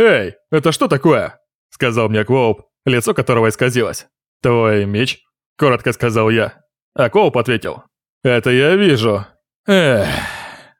«Эй, это что такое?» — сказал мне Квоуп, лицо которого исказилось. «Твой меч?» — коротко сказал я. А Квоуп ответил. «Это я вижу. Эх,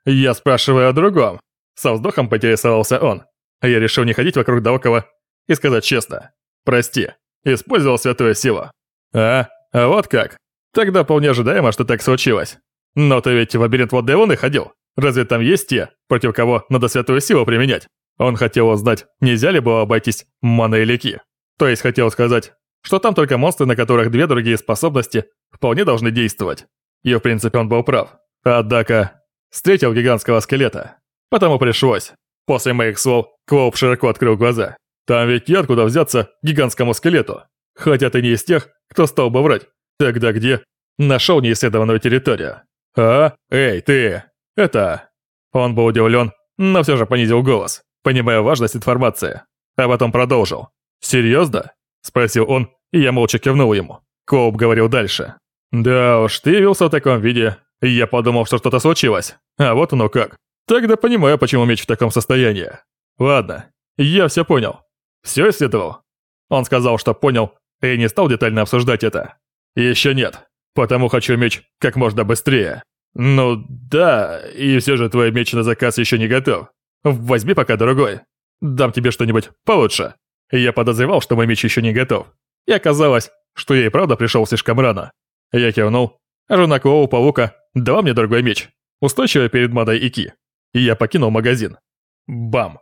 я спрашиваю о другом». Со вздохом поинтересовался он. Я решил не ходить вокруг да около и сказать честно. «Прости, использовал святую силу». «А? А вот как? Тогда вполне ожидаемо, что так случилось. Но ты ведь в лабиринт Девоны ходил. Разве там есть те, против кого надо святую силу применять? Он хотел узнать, нельзя ли было обойтись маной лики. То есть хотел сказать, что там только монстры, на которых две другие способности вполне должны действовать. И в принципе он был прав. Однако, встретил гигантского скелета. Потому пришлось. После моих слов Квоуп широко открыл глаза. Там ведь нет куда взяться гигантскому скелету. Хотя ты не из тех, кто стал бы врать. Тогда где? Нашел неисследованную территорию. А? Эй, ты! Это... Он был удивлен, но все же понизил голос, понимая важность информации. А потом продолжил. «Серьезно?» – спросил он, и я молча кивнул ему. Коуп говорил дальше. «Да уж, ты явился в таком виде. Я подумал, что что-то случилось. А вот оно как. Тогда понимаю, почему меч в таком состоянии. Ладно, я все понял. Все исследовал?» Он сказал, что понял, и не стал детально обсуждать это. «Еще нет, потому хочу меч как можно быстрее». «Ну да, и все же твой меч на заказ еще не готов. Возьми пока другой. Дам тебе что-нибудь получше». Я подозревал, что мой меч еще не готов. И оказалось, что я и правда пришел слишком рано. Я кивнул, жена Куоу Паука дала мне другой меч, устойчивый перед Мадой Ики. И я покинул магазин. Бам!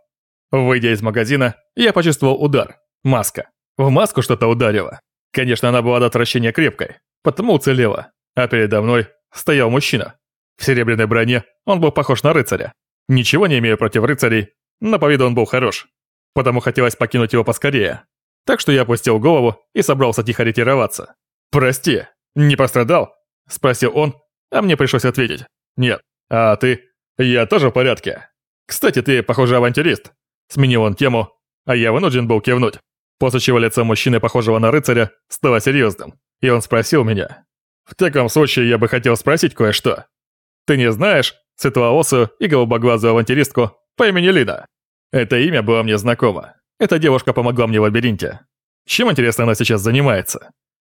Выйдя из магазина, я почувствовал удар. Маска. В маску что-то ударило. Конечно, она была до отвращения крепкой, потому уцелела. А передо мной стоял мужчина. В серебряной броне он был похож на рыцаря. Ничего не имею против рыцарей, но по виду он был хорош. Потому хотелось покинуть его поскорее. Так что я опустил голову и собрался тихо ретироваться. «Прости, не пострадал?» – спросил он, а мне пришлось ответить. «Нет. А ты?» «Я тоже в порядке. Кстати, ты, похоже, авантюрист». Сменил он тему, а я вынужден был кивнуть. После чего лицо мужчины, похожего на рыцаря, стало серьезным. И он спросил меня. «В таком случае я бы хотел спросить кое-что. Ты не знаешь светлоосую и голубоглазую авантюристку по имени Лида?» Это имя было мне знакомо. Эта девушка помогла мне в лабиринте. Чем, интересно, она сейчас занимается?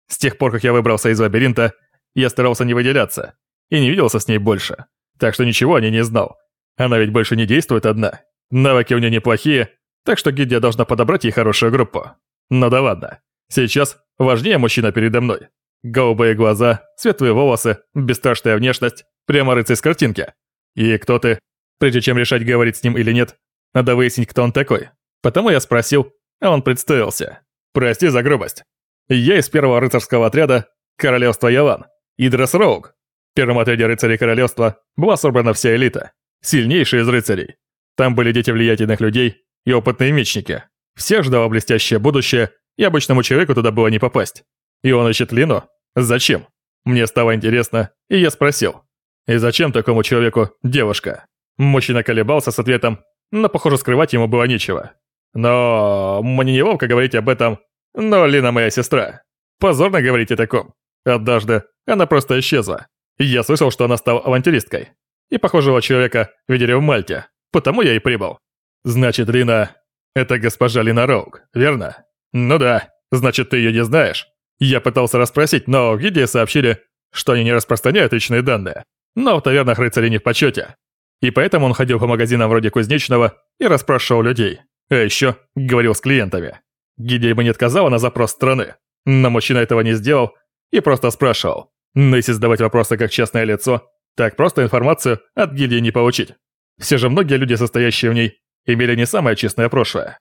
С тех пор, как я выбрался из лабиринта, я старался не выделяться и не виделся с ней больше. Так что ничего о ней не знал. Она ведь больше не действует одна. Навыки у нее неплохие, так что гильдия должна подобрать ей хорошую группу. Ну да ладно. Сейчас важнее мужчина передо мной. Голубые глаза, светлые волосы, бесстрашная внешность, прямо рыцарь с картинки. И кто ты? Прежде чем решать, говорить с ним или нет, надо выяснить, кто он такой. Потому я спросил, а он представился. Прости за грубость. Я из первого рыцарского отряда Королевства Яван, Идрес Роуг. В первом отряде рыцарей королевства была собрана вся элита, сильнейшие из рыцарей. Там были дети влиятельных людей и опытные мечники. Всех ждало блестящее будущее, и обычному человеку туда было не попасть. И он ищет Лину? Зачем? Мне стало интересно, и я спросил. И зачем такому человеку девушка? Мужчина колебался с ответом, но, похоже, скрывать ему было нечего. Но мне неловко говорить об этом, но Лина моя сестра. Позорно говорить о таком. Однажды она просто исчезла. Я слышал, что она стала авантюристкой. И похожего человека видели в Мальте, потому я и прибыл. Значит, Лина — это госпожа Лина Роуг, верно? Ну да, значит, ты ее не знаешь. Я пытался расспросить, но в гиде сообщили, что они не распространяют личные данные. Но в тавернах рыцари не в почете. И поэтому он ходил по магазинам вроде кузнечного и расспрашивал людей. А еще говорил с клиентами. Гидия ему не отказала на запрос страны. Но мужчина этого не сделал и просто спрашивал. Но если задавать вопросы как честное лицо, так просто информацию от гильдии не получить. Все же многие люди, состоящие в ней, имели не самое честное прошлое.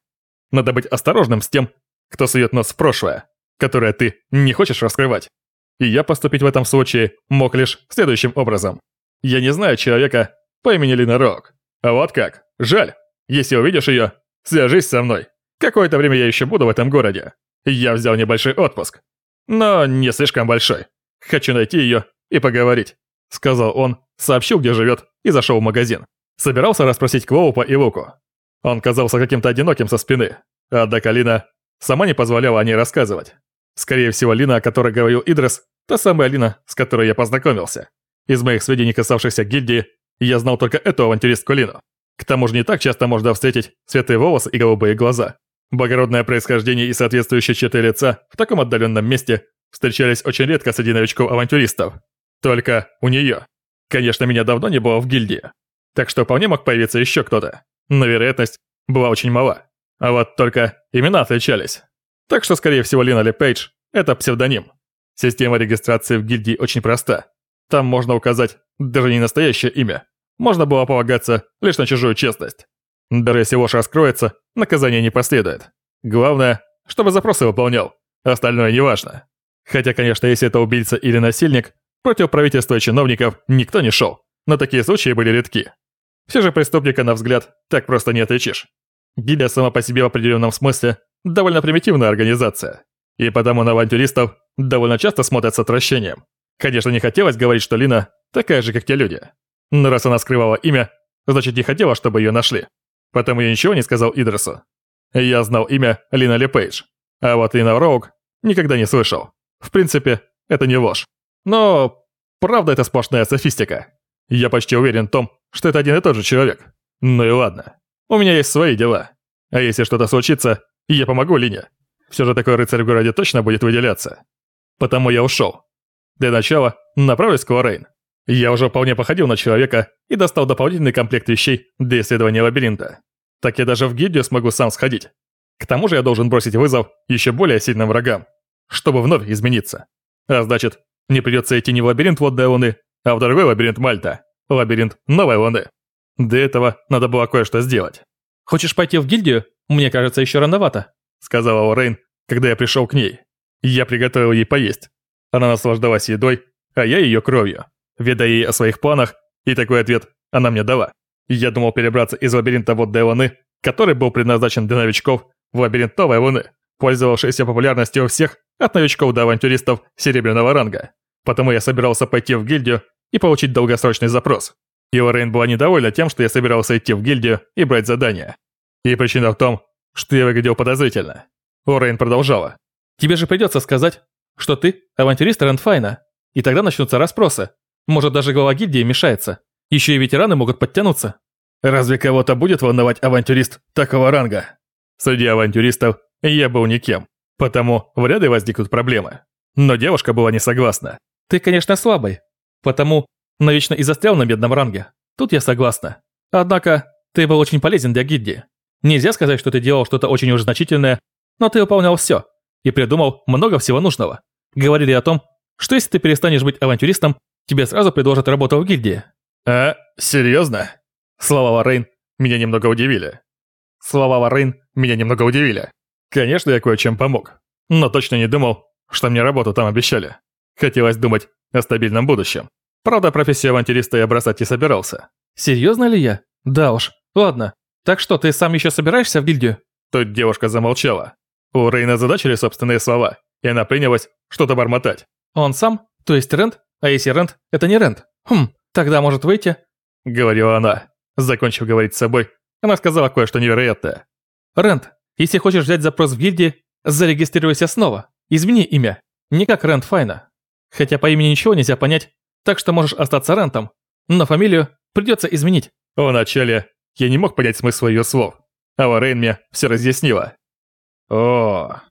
Надо быть осторожным с тем, кто сует нос в прошлое, которое ты не хочешь раскрывать. И я поступить в этом случае мог лишь следующим образом. Я не знаю человека, по имени Лина Рок. А вот как. Жаль. Если увидишь ее, свяжись со мной. Какое-то время я еще буду в этом городе. Я взял небольшой отпуск. Но не слишком большой. Хочу найти ее и поговорить. Сказал он, сообщил, где живет, и зашел в магазин. Собирался расспросить Клоупа и Луку. Он казался каким-то одиноким со спины. Однако Лина сама не позволяла о ней рассказывать. Скорее всего, Лина, о которой говорил Идрес, та самая Лина, с которой я познакомился. Из моих сведений, касавшихся гильдии, я знал только эту авантюристку Лину. К тому же не так часто можно встретить светлые волосы и голубые глаза. Благородное происхождение и соответствующие черты лица в таком отдаленном месте встречались очень редко среди новичков-авантюристов. Только у нее. Конечно, меня давно не было в гильдии. Так что вполне мог появиться еще кто-то. Но вероятность была очень мала. А вот только имена отличались. Так что, скорее всего, Лина Ли Пейдж – это псевдоним. Система регистрации в гильдии очень проста. Там можно указать даже не настоящее имя. Можно было полагаться лишь на чужую честность. Даже если ложь раскроется, наказание не последует. Главное, чтобы запросы выполнял. Остальное не важно. Хотя, конечно, если это убийца или насильник, против правительства и чиновников никто не шел. Но такие случаи были редки. Все же преступника, на взгляд, так просто не отличишь. Гильдия сама по себе в определенном смысле довольно примитивная организация. И потому на авантюристов довольно часто смотрят с отвращением. Конечно, не хотелось говорить, что Лина такая же, как те люди. Но раз она скрывала имя, значит не хотела, чтобы ее нашли. Потому я ничего не сказал Идресу. Я знал имя Лина Лепейдж, а вот Лина Роуг никогда не слышал. В принципе, это не ложь. Но правда это сплошная софистика. Я почти уверен в том, что это один и тот же человек. Ну и ладно. У меня есть свои дела. А если что-то случится, я помогу Лине. Все же такой рыцарь в городе точно будет выделяться. Потому я ушел. Для начала направлюсь к Лоррейн. Я уже вполне походил на человека и достал дополнительный комплект вещей для исследования лабиринта. Так я даже в гильдию смогу сам сходить. К тому же я должен бросить вызов еще более сильным врагам, чтобы вновь измениться. А значит, мне придется идти не в лабиринт Водной Луны, а в другой лабиринт Мальта, лабиринт Новой Луны. Для этого надо было кое-что сделать. «Хочешь пойти в гильдию? Мне кажется, еще рановато», сказала Лоррейн, когда я пришел к ней. Я приготовил ей поесть. Она наслаждалась едой, а я ее кровью. Ведая ей о своих планах, и такой ответ она мне дала. Я думал перебраться из лабиринта Водной Луны, который был предназначен для новичков, в лабиринт Новой Луны, пользовавшийся популярностью у всех, от новичков до авантюристов серебряного ранга. Потому я собирался пойти в гильдию и получить долгосрочный запрос. И Лоррейн была недовольна тем, что я собирался идти в гильдию и брать задания. И причина в том, что я выглядел подозрительно. Лоррейн продолжала. «Тебе же придется сказать, что ты авантюрист Ренфайна, и тогда начнутся расспросы. Может, даже глава гильдии мешается. Еще и ветераны могут подтянуться». «Разве кого-то будет волновать авантюрист такого ранга?» Среди авантюристов я был никем, потому вряд ли возникнут проблемы. Но девушка была не согласна. «Ты, конечно, слабый, потому навечно и застрял на медном ранге. Тут я согласна. Однако, ты был очень полезен для гильдии. Нельзя сказать, что ты делал что-то очень уж значительное, но ты выполнял все и придумал много всего нужного. Говорили о том, что если ты перестанешь быть авантюристом, тебе сразу предложат работу в гильдии. А, серьезно? Слова Лоррейн меня немного удивили. Слова Лоррейн меня немного удивили. Конечно, я кое-чем помог, но точно не думал, что мне работу там обещали. Хотелось думать о стабильном будущем. Правда, профессию авантюриста я бросать не собирался. Серьезно ли я? Да уж. Ладно. Так что, ты сам еще собираешься в гильдию? Тут девушка замолчала. У Рейна задачили собственные слова, и она принялась что-то бормотать. Он сам? То есть Рент? А если Рент, это не Рент? Хм, тогда может выйти? Говорила она. Закончив говорить с собой, она сказала кое-что невероятное. Рент, если хочешь взять запрос в гильдии, зарегистрируйся снова. Измени имя. Не как Рент Файна. Хотя по имени ничего нельзя понять, так что можешь остаться Рентом. Но фамилию придется изменить. Вначале я не мог понять смысл ее слов, а Лоррейн мне все разъяснила. О,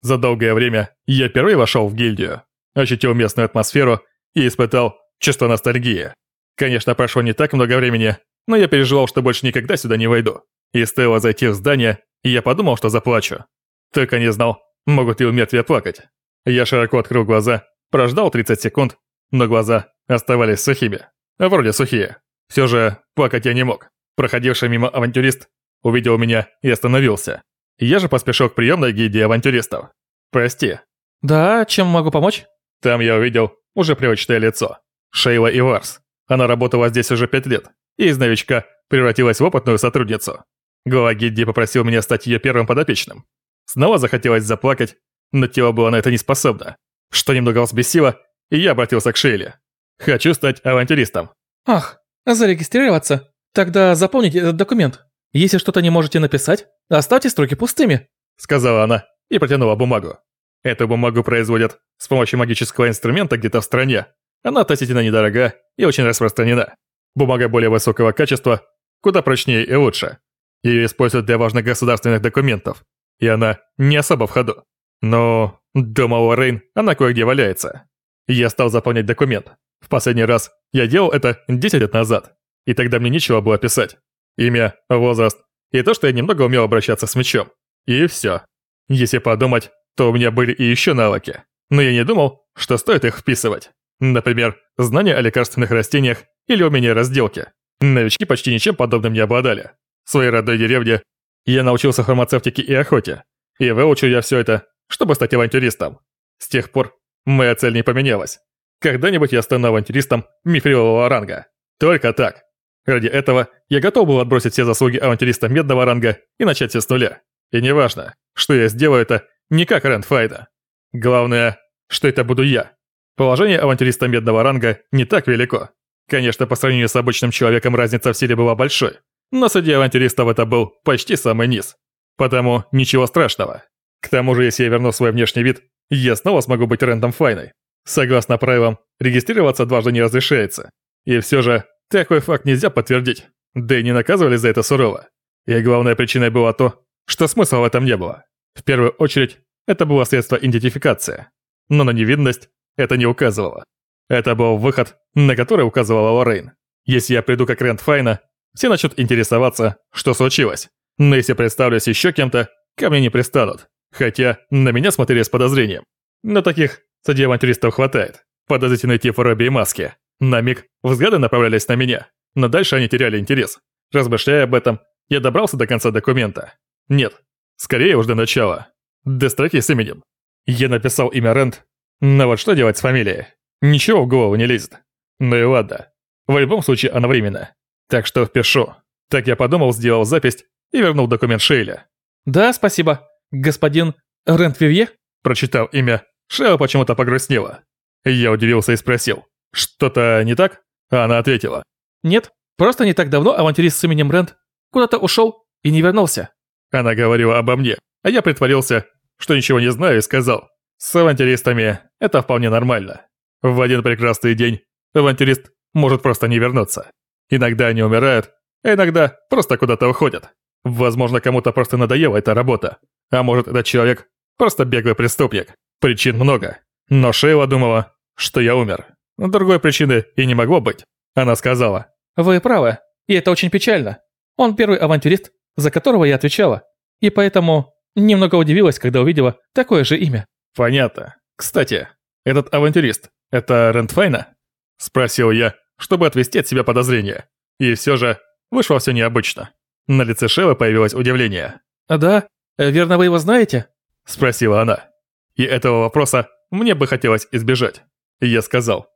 за долгое время я впервые вошел в гильдию, ощутил местную атмосферу и испытал чувство ностальгии. Конечно, прошло не так много времени, но я переживал, что больше никогда сюда не войду. И стоило зайти в здание, я подумал, что заплачу. Только не знал, могут ли у мертвия плакать. Я широко открыл глаза, прождал 30 секунд, но глаза оставались сухими. Вроде сухие. Все же плакать я не мог. Проходивший мимо авантюрист увидел меня и остановился. Я же поспешил к приемной гильдии авантюристов. Прости. Да, чем могу помочь? Там я увидел уже привычное лицо. Шейла Иварс. Она работала здесь уже пять лет, и из новичка превратилась в опытную сотрудницу. Глава гильдии попросил меня стать ее первым подопечным. Снова захотелось заплакать, но тело было на это не способно. Что немного взбесило, и я обратился к Шейле. Хочу стать авантюристом. Ах, зарегистрироваться? Тогда заполните этот документ. Если что-то не можете написать, оставьте строки пустыми», — сказала она и протянула бумагу. Эту бумагу производят с помощью магического инструмента где-то в стране. Она относительно недорога и очень распространена. Бумага более высокого качества, куда прочнее и лучше. Ее используют для важных государственных документов, и она не особо в ходу. Но, думал Рейн, она кое-где валяется. Я стал заполнять документ. В последний раз я делал это 10 лет назад, и тогда мне нечего было писать. Имя, возраст и то, что я немного умел обращаться с мечом. И все. Если подумать, то у меня были и еще навыки. Но я не думал, что стоит их вписывать. Например, знания о лекарственных растениях или умение разделки. Новички почти ничем подобным не обладали. В своей родной деревне я научился фармацевтике и охоте. И выучил я все это, чтобы стать авантюристом. С тех пор моя цель не поменялась. Когда-нибудь я стану авантюристом мифрилового ранга. Только так. Ради этого я готов был отбросить все заслуги авантюриста медного ранга и начать все с нуля. И неважно, что я сделаю это не как Рэнд Файда. Главное, что это буду я. Положение авантюриста медного ранга не так велико. Конечно, по сравнению с обычным человеком разница в силе была большой, но среди авантюристов это был почти самый низ. Потому ничего страшного. К тому же, если я верну свой внешний вид, я снова смогу быть Рэндом Файной. Согласно правилам, регистрироваться дважды не разрешается. И все же, такой факт нельзя подтвердить. Да и не наказывали за это сурово. И главной причиной было то, что смысла в этом не было. В первую очередь, это было средство идентификации. Но на невидность это не указывало. Это был выход, на который указывала Лоррейн. Если я приду как Рэнд Файна, все начнут интересоваться, что случилось. Но если представлюсь еще кем-то, ко мне не пристанут. Хотя на меня смотрели с подозрением. Но таких среди хватает. Подозрительный тип робе и маске. На миг взгляды направлялись на меня, но дальше они теряли интерес. Размышляя об этом, я добрался до конца документа. Нет, скорее уж до начала. До строки с именем. Я написал имя Рент, но вот что делать с фамилией? Ничего в голову не лезет. Ну и ладно. В любом случае она временная. Так что впишу. Так я подумал, сделал запись и вернул документ Шейля. «Да, спасибо. Господин Рент Вивье?» Прочитав имя, Шейла почему-то погрустнела. Я удивился и спросил. «Что-то не так?» А она ответила. «Нет, просто не так давно авантюрист с именем Рэнд куда-то ушел и не вернулся». Она говорила обо мне, а я притворился, что ничего не знаю и сказал. С авантюристами это вполне нормально. В один прекрасный день авантюрист может просто не вернуться. Иногда они умирают, а иногда просто куда-то уходят. Возможно, кому-то просто надоела эта работа. А может, этот человек просто беглый преступник. Причин много. Но Шейла думала, что я умер. Другой причины и не могло быть. Она сказала. «Вы правы, и это очень печально. Он первый авантюрист, за которого я отвечала. И поэтому немного удивилась, когда увидела такое же имя». «Понятно. Кстати, этот авантюрист – это Рентфайна?» Спросил я, чтобы отвести от себя подозрения. И все же вышло все необычно. На лице Шевы появилось удивление. «Да? Верно, вы его знаете?» Спросила она. И этого вопроса мне бы хотелось избежать. Я сказал.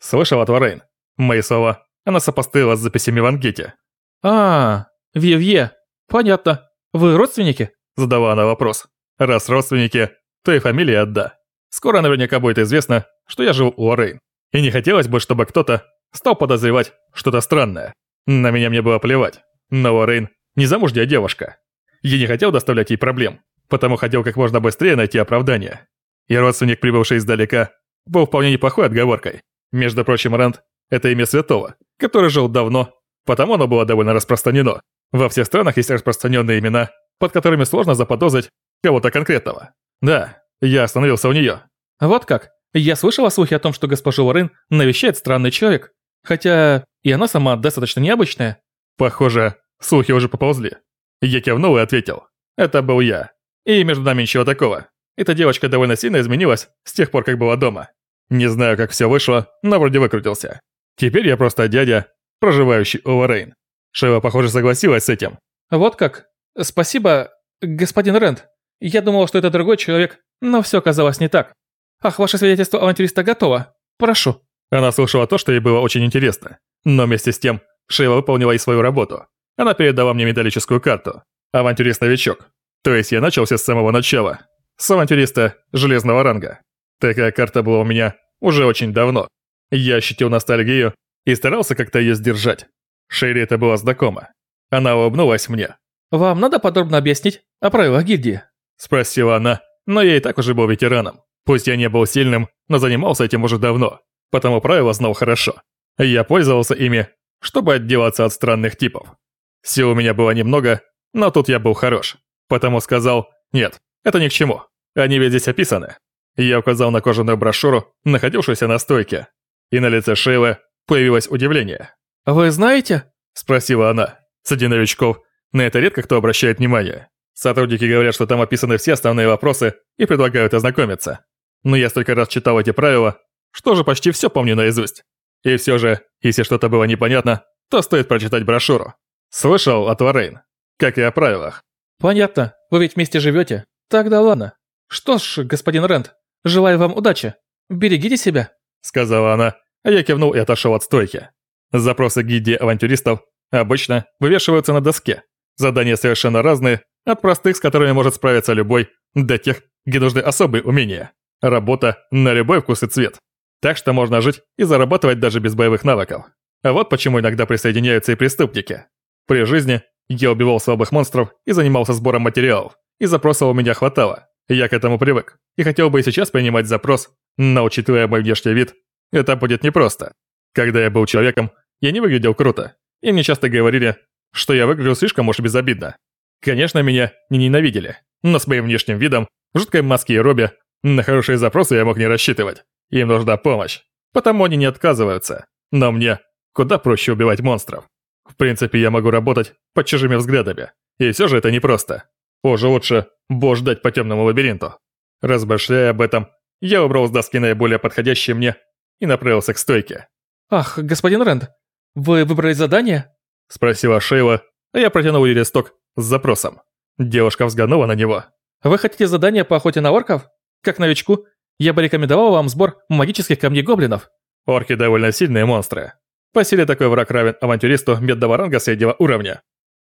Слышал от Варейн. Мои слова она сопоставила с записями в анкете. «А, Вьевье, понятно. Вы родственники?» Задала она вопрос. «Раз родственники, то и фамилия отда. Скоро наверняка будет известно, что я живу у Лоррейн. И не хотелось бы, чтобы кто-то стал подозревать что-то странное. На меня мне было плевать. Но Лоррейн не замужняя девушка. Я не хотел доставлять ей проблем, потому хотел как можно быстрее найти оправдание. И родственник, прибывший издалека, был вполне неплохой отговоркой. Между прочим, Ранд – это имя святого, который жил давно, потому оно было довольно распространено. Во всех странах есть распространенные имена, под которыми сложно заподозрить кого-то конкретного. Да, я остановился у нее. Вот как? Я слышала слухи о том, что госпожу Лорен навещает странный человек. Хотя и она сама достаточно необычная. Похоже, слухи уже поползли. Я кивнул и ответил. Это был я. И между нами ничего такого. Эта девочка довольно сильно изменилась с тех пор, как была дома. Не знаю, как все вышло, но вроде выкрутился. Теперь я просто дядя, проживающий у Лоррейн. Шева, похоже, согласилась с этим. Вот как? Спасибо, господин Рэнд. Я думал, что это другой человек, но все оказалось не так. Ах, ваше свидетельство авантюриста готово. Прошу. Она слушала то, что ей было очень интересно. Но вместе с тем, Шейла выполнила и свою работу. Она передала мне металлическую карту. Авантюрист-новичок. То есть я начался с самого начала. С авантюриста железного ранга. Такая карта была у меня уже очень давно. Я ощутил ностальгию и старался как-то ее сдержать. Шерри это было знакомо. Она улыбнулась мне. «Вам надо подробно объяснить о правилах гильдии?» Спросила она, но я и так уже был ветераном. Пусть я не был сильным, но занимался этим уже давно, потому правила знал хорошо. Я пользовался ими, чтобы отделаться от странных типов. Сил у меня было немного, но тут я был хорош. Потому сказал, нет, это ни к чему. Они ведь здесь описаны. Я указал на кожаную брошюру, находившуюся на стойке. И на лице Шейлы появилось удивление. «Вы знаете?» – спросила она. Среди новичков на это редко кто обращает внимание. Сотрудники говорят, что там описаны все основные вопросы и предлагают ознакомиться. Но я столько раз читал эти правила, что же почти все помню наизусть. И все же, если что-то было непонятно, то стоит прочитать брошюру. Слышал от Лоррейн, как и о правилах. Понятно, вы ведь вместе живете. Тогда ладно. Что ж, господин Рент, желаю вам удачи. Берегите себя. Сказала она, а я кивнул и отошел от стойки. Запросы гильдии авантюристов обычно вывешиваются на доске. Задания совершенно разные, от простых, с которыми может справиться любой, до тех, где нужны особые умения. Работа на любой вкус и цвет. Так что можно жить и зарабатывать даже без боевых навыков. А вот почему иногда присоединяются и преступники. При жизни я убивал слабых монстров и занимался сбором материалов, и запросов у меня хватало. Я к этому привык, и хотел бы и сейчас принимать запрос, но учитывая мой внешний вид, это будет непросто. Когда я был человеком, я не выглядел круто, и мне часто говорили, что я выгляжу слишком уж безобидно. Конечно, меня не ненавидели, но с моим внешним видом, в жуткой маске и робе, на хорошие запросы я мог не рассчитывать. Им нужна помощь, потому они не отказываются. Но мне куда проще убивать монстров. В принципе, я могу работать под чужими взглядами. И все же это непросто. Уже лучше ждать по темному лабиринту. Размышляя об этом, я убрал с доски наиболее подходящие мне и направился к стойке. «Ах, господин Рэнд, вы выбрали задание?» Спросила Шейла, а я протянул ей листок с запросом. Девушка взглянула на него. «Вы хотите задание по охоте на орков? Как новичку, я бы рекомендовал вам сбор магических камней гоблинов». Орки довольно сильные монстры. По силе такой враг равен авантюристу медного ранга среднего уровня.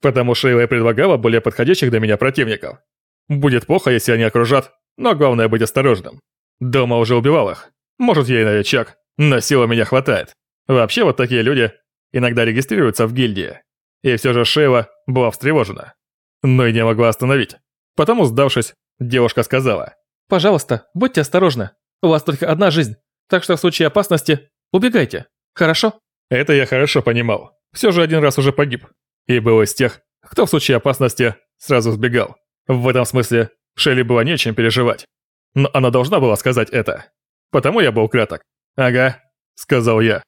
Потому Шейла и предлагала более подходящих для меня противников. Будет плохо, если они окружат, но главное быть осторожным. Дома уже убивал их. Может, я и новичок, но силы меня хватает. Вообще, вот такие люди иногда регистрируются в гильдии. И все же Шейла была встревожена. Но и не могла остановить. Потому, сдавшись, девушка сказала. «Пожалуйста, будьте осторожны. У вас только одна жизнь, так что в случае опасности убегайте. Хорошо?» Это я хорошо понимал. Все же один раз уже погиб. И был из тех, кто в случае опасности сразу сбегал. В этом смысле Шелли было нечем переживать. Но она должна была сказать это. Потому я был краток. «Ага», — сказал я.